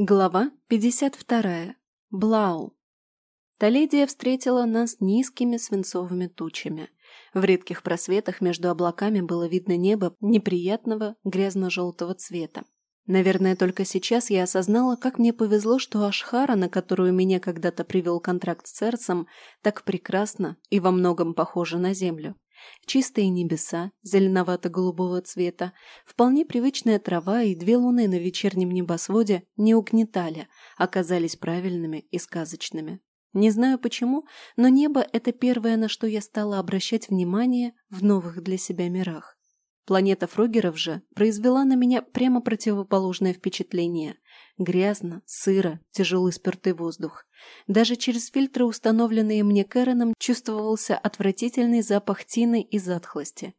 Глава 52. Блау. Толедия встретила нас низкими свинцовыми тучами. В редких просветах между облаками было видно небо неприятного грязно-желтого цвета. Наверное, только сейчас я осознала, как мне повезло, что Ашхара, на которую меня когда-то привел контракт с Церцем, так прекрасно и во многом похожа на Землю. Чистые небеса, зеленовато-голубого цвета, вполне привычная трава и две луны на вечернем небосводе не угнетали, оказались правильными и сказочными. Не знаю почему, но небо – это первое, на что я стала обращать внимание в новых для себя мирах. Планета Фрогеров же произвела на меня прямо противоположное впечатление. Грязно, сыро, тяжелый спертый воздух. Даже через фильтры, установленные мне Кэроном, чувствовался отвратительный запах тины и затхлости.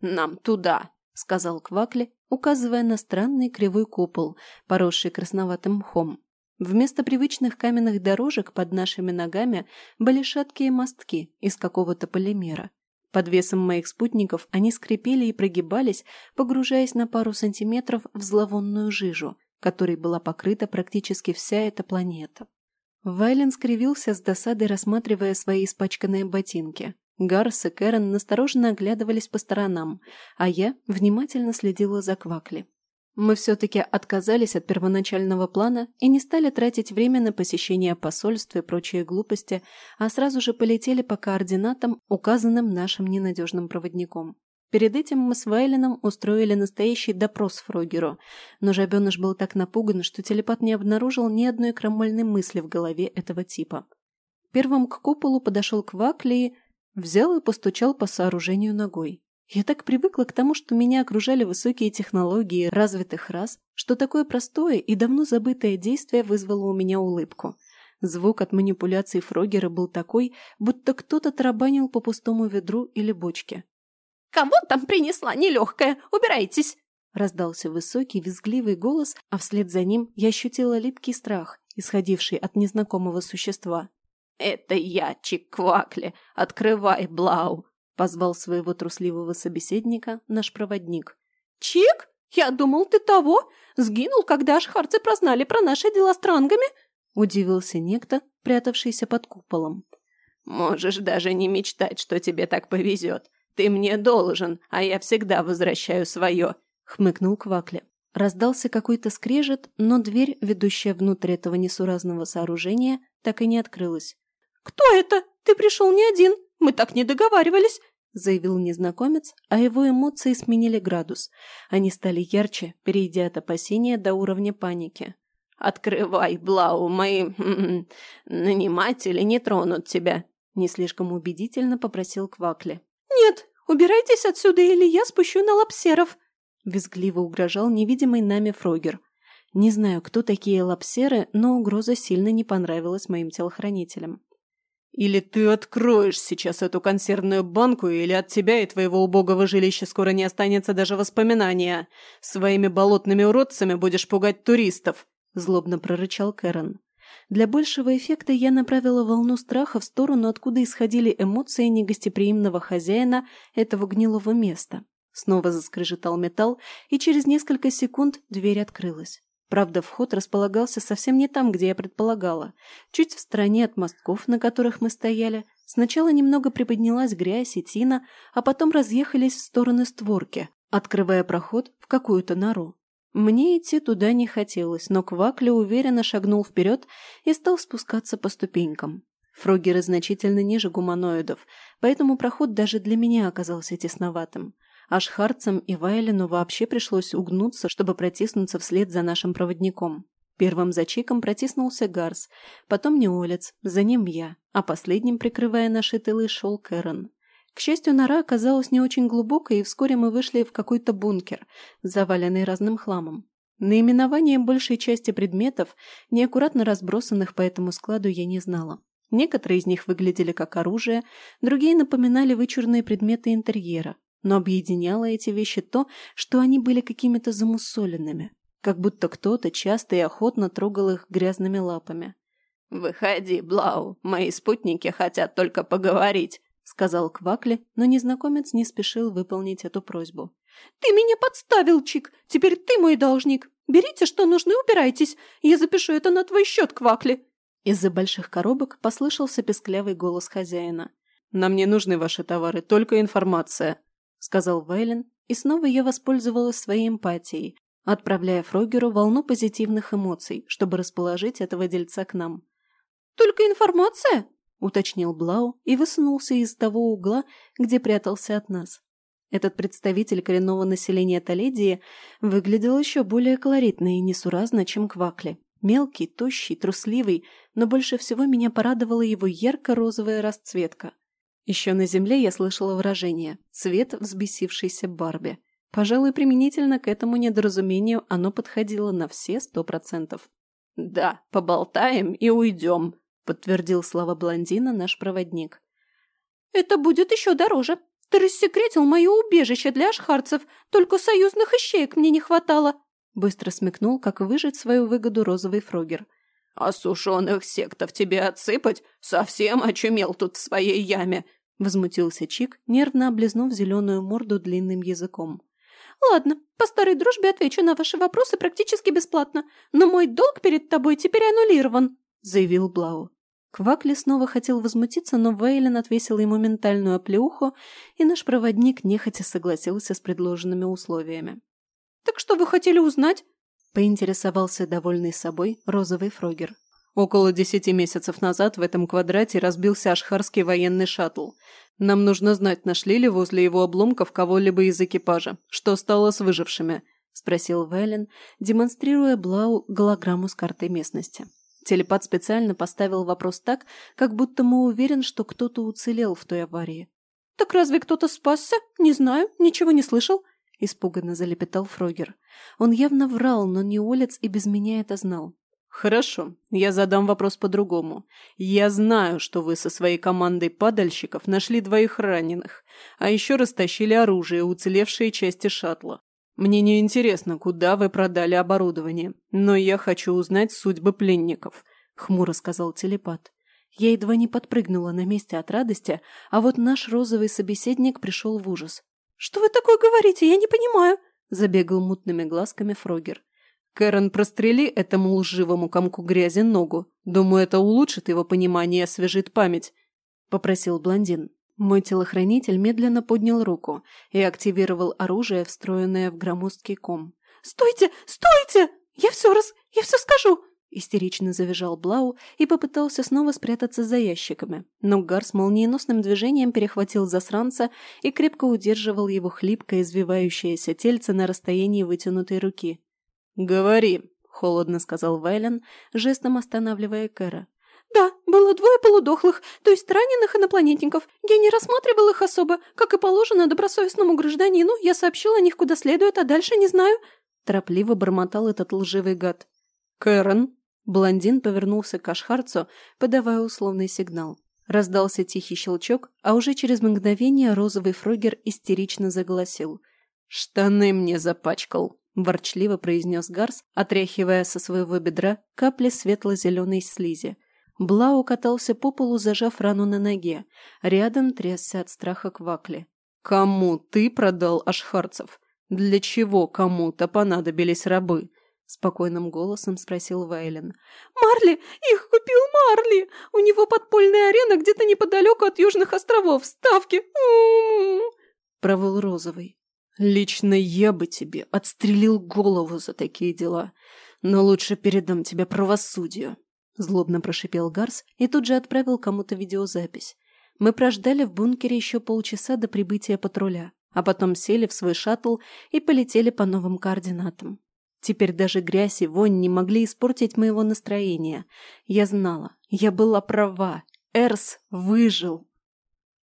«Нам туда!» — сказал Квакли, указывая на странный кривой купол, поросший красноватым мхом. Вместо привычных каменных дорожек под нашими ногами были шаткие мостки из какого-то полимера. Под весом моих спутников они скрипели и прогибались, погружаясь на пару сантиметров в зловонную жижу, которой была покрыта практически вся эта планета. Вайлен скривился с досадой, рассматривая свои испачканные ботинки. Гарс и Кэрон настороженно оглядывались по сторонам, а я внимательно следила за Квакли. Мы все-таки отказались от первоначального плана и не стали тратить время на посещение посольств и прочие глупости, а сразу же полетели по координатам, указанным нашим ненадежным проводником. Перед этим мы с Вайлином устроили настоящий допрос Фрогеру, но жабеныш был так напуган, что телепат не обнаружил ни одной крамольной мысли в голове этого типа. Первым к куполу подошел Квакли и взял и постучал по сооружению ногой. Я так привыкла к тому, что меня окружали высокие технологии развитых рас, что такое простое и давно забытое действие вызвало у меня улыбку. Звук от манипуляций Фрогера был такой, будто кто-то тарабанил по пустому ведру или бочке. «Кого там принесла нелегкая? Убирайтесь!» Раздался высокий, визгливый голос, а вслед за ним я ощутила липкий страх, исходивший от незнакомого существа. «Это я, Чиквакли! Открывай, Блау!» Позвал своего трусливого собеседника наш проводник. «Чик? Я думал, ты того! Сгинул, когда аж харцы прознали про наши дела с трангами?» Удивился некто, прятавшийся под куполом. «Можешь даже не мечтать, что тебе так повезет. Ты мне должен, а я всегда возвращаю свое», — хмыкнул Квакли. Раздался какой-то скрежет, но дверь, ведущая внутрь этого несуразного сооружения, так и не открылась. «Кто это? Ты пришел не один!» Мы так не договаривались!» заявил незнакомец, а его эмоции сменили градус. Они стали ярче, перейдя от опасения до уровня паники. «Открывай, Блау, мои наниматели не тронут тебя», не слишком убедительно попросил Квакли. «Нет, убирайтесь отсюда, или я спущу на лапсеров», визгливо угрожал невидимый нами Фрогер. Не знаю, кто такие лапсеры, но угроза сильно не понравилась моим телохранителям. Или ты откроешь сейчас эту консервную банку, или от тебя и твоего убогого жилища скоро не останется даже воспоминания. Своими болотными уродцами будешь пугать туристов», – злобно прорычал Кэрон. Для большего эффекта я направила волну страха в сторону, откуда исходили эмоции негостеприимного хозяина этого гнилого места. Снова заскрежетал металл, и через несколько секунд дверь открылась. Правда, вход располагался совсем не там, где я предполагала. Чуть в стороне от мостков, на которых мы стояли, сначала немного приподнялась грязь и тина, а потом разъехались в стороны створки, открывая проход в какую-то нору. Мне идти туда не хотелось, но Квакли уверенно шагнул вперед и стал спускаться по ступенькам. Фрогеры значительно ниже гуманоидов, поэтому проход даже для меня оказался тесноватым. Аж Харцам и Вайлену вообще пришлось угнуться, чтобы протиснуться вслед за нашим проводником. Первым за Чиком протиснулся Гарс, потом Неолец, за ним я, а последним, прикрывая наши тылы, шел Кэрон. К счастью, нора оказалась не очень глубокой, и вскоре мы вышли в какой-то бункер, заваленный разным хламом. Наименование большей части предметов, неаккуратно разбросанных по этому складу, я не знала. Некоторые из них выглядели как оружие, другие напоминали вычурные предметы интерьера, но объединяло эти вещи то, что они были какими-то замусоленными, как будто кто-то часто и охотно трогал их грязными лапами. «Выходи, Блау, мои спутники хотят только поговорить», сказал Квакли, но незнакомец не спешил выполнить эту просьбу. «Ты меня подставил, Чик! Теперь ты мой должник! Берите, что нужно, и убирайтесь! Я запишу это на твой счет, Квакли!» Из-за больших коробок послышался песклявый голос хозяина. «Нам не нужны ваши товары, только информация», — сказал Вейлен, и снова я воспользовалась своей эмпатией, отправляя Фрогеру волну позитивных эмоций, чтобы расположить этого дельца к нам. «Только информация?» — уточнил Блау и высунулся из того угла, где прятался от нас. Этот представитель коренного населения Толедии выглядел еще более колоритно и несуразно, чем Квакли. Мелкий, тощий, трусливый, но больше всего меня порадовала его ярко-розовая расцветка. Еще на земле я слышала выражение «цвет взбесившейся Барби». Пожалуй, применительно к этому недоразумению оно подходило на все сто процентов. «Да, поболтаем и уйдем», — подтвердил слова блондина наш проводник. «Это будет еще дороже. Ты рассекретил мое убежище для ашхарцев, только союзных ищеек мне не хватало», — быстро смекнул, как выжить свою выгоду розовый фрогер. «А сушеных сектов тебе отсыпать? Совсем очумел тут в своей яме!» — возмутился Чик, нервно облизнув зеленую морду длинным языком. «Ладно, по старой дружбе отвечу на ваши вопросы практически бесплатно, но мой долг перед тобой теперь аннулирован», — заявил Блау. Квакли снова хотел возмутиться, но Вейлен отвесил ему ментальную оплеуху, и наш проводник нехотя согласился с предложенными условиями. «Так что вы хотели узнать?» — поинтересовался довольный собой розовый фрогер. Около десяти месяцев назад в этом квадрате разбился ашхарский военный шаттл. Нам нужно знать, нашли ли возле его обломков кого-либо из экипажа. Что стало с выжившими?» – спросил Вэлен, демонстрируя Блау голограмму с картой местности. Телепат специально поставил вопрос так, как будто мы уверен, что кто-то уцелел в той аварии. «Так разве кто-то спасся? Не знаю, ничего не слышал», – испуганно залепетал Фрогер. Он явно врал, но Неолец и без меня это знал. «Хорошо, я задам вопрос по-другому. Я знаю, что вы со своей командой падальщиков нашли двоих раненых, а еще растащили оружие, уцелевшие части шаттла. Мне не интересно, куда вы продали оборудование, но я хочу узнать судьбы пленников», — хмуро сказал телепат. Я едва не подпрыгнула на месте от радости, а вот наш розовый собеседник пришел в ужас. «Что вы такое говорите? Я не понимаю!» — забегал мутными глазками Фрогер. Кэрон, прострели этому лживому комку грязи ногу. Думаю, это улучшит его понимание и освежит память», — попросил блондин. Мой телохранитель медленно поднял руку и активировал оружие, встроенное в громоздкий ком. «Стойте! Стойте! Я все раз... Я все скажу!» Истерично завизжал Блау и попытался снова спрятаться за ящиками, но Гарс молниеносным движением перехватил засранца и крепко удерживал его хлипкое извивающееся тельце на расстоянии вытянутой руки. «Говори», — холодно сказал Вайлен, жестом останавливая Кэра. «Да, было двое полудохлых, то есть раненых инопланетников. Я не рассматривал их особо. Как и положено добросовестному гражданину, я сообщил о них куда следует, а дальше не знаю». Торопливо бормотал этот лживый гад. «Кэрон?» Блондин повернулся к Ашхарцу, подавая условный сигнал. Раздался тихий щелчок, а уже через мгновение розовый фрогер истерично заголосил. «Штаны мне запачкал!» Ворчливо произнес Гарс, отряхивая со своего бедра капли светло-зеленой слизи. Блау катался по полу, зажав рану на ноге. Рядом трясся от страха Квакли. «Кому ты продал ашхарцев? Для чего кому-то понадобились рабы?» Спокойным голосом спросил Вайлен. «Марли! Их купил Марли! У него подпольная арена где-то неподалеку от Южных островов. Ставки! Провыл розовый. «Лично я бы тебе отстрелил голову за такие дела, но лучше передам тебя правосудию», — злобно прошипел Гарс и тут же отправил кому-то видеозапись. Мы прождали в бункере еще полчаса до прибытия патруля, а потом сели в свой шаттл и полетели по новым координатам. Теперь даже грязь и вонь не могли испортить моего настроения. Я знала, я была права. Эрс выжил.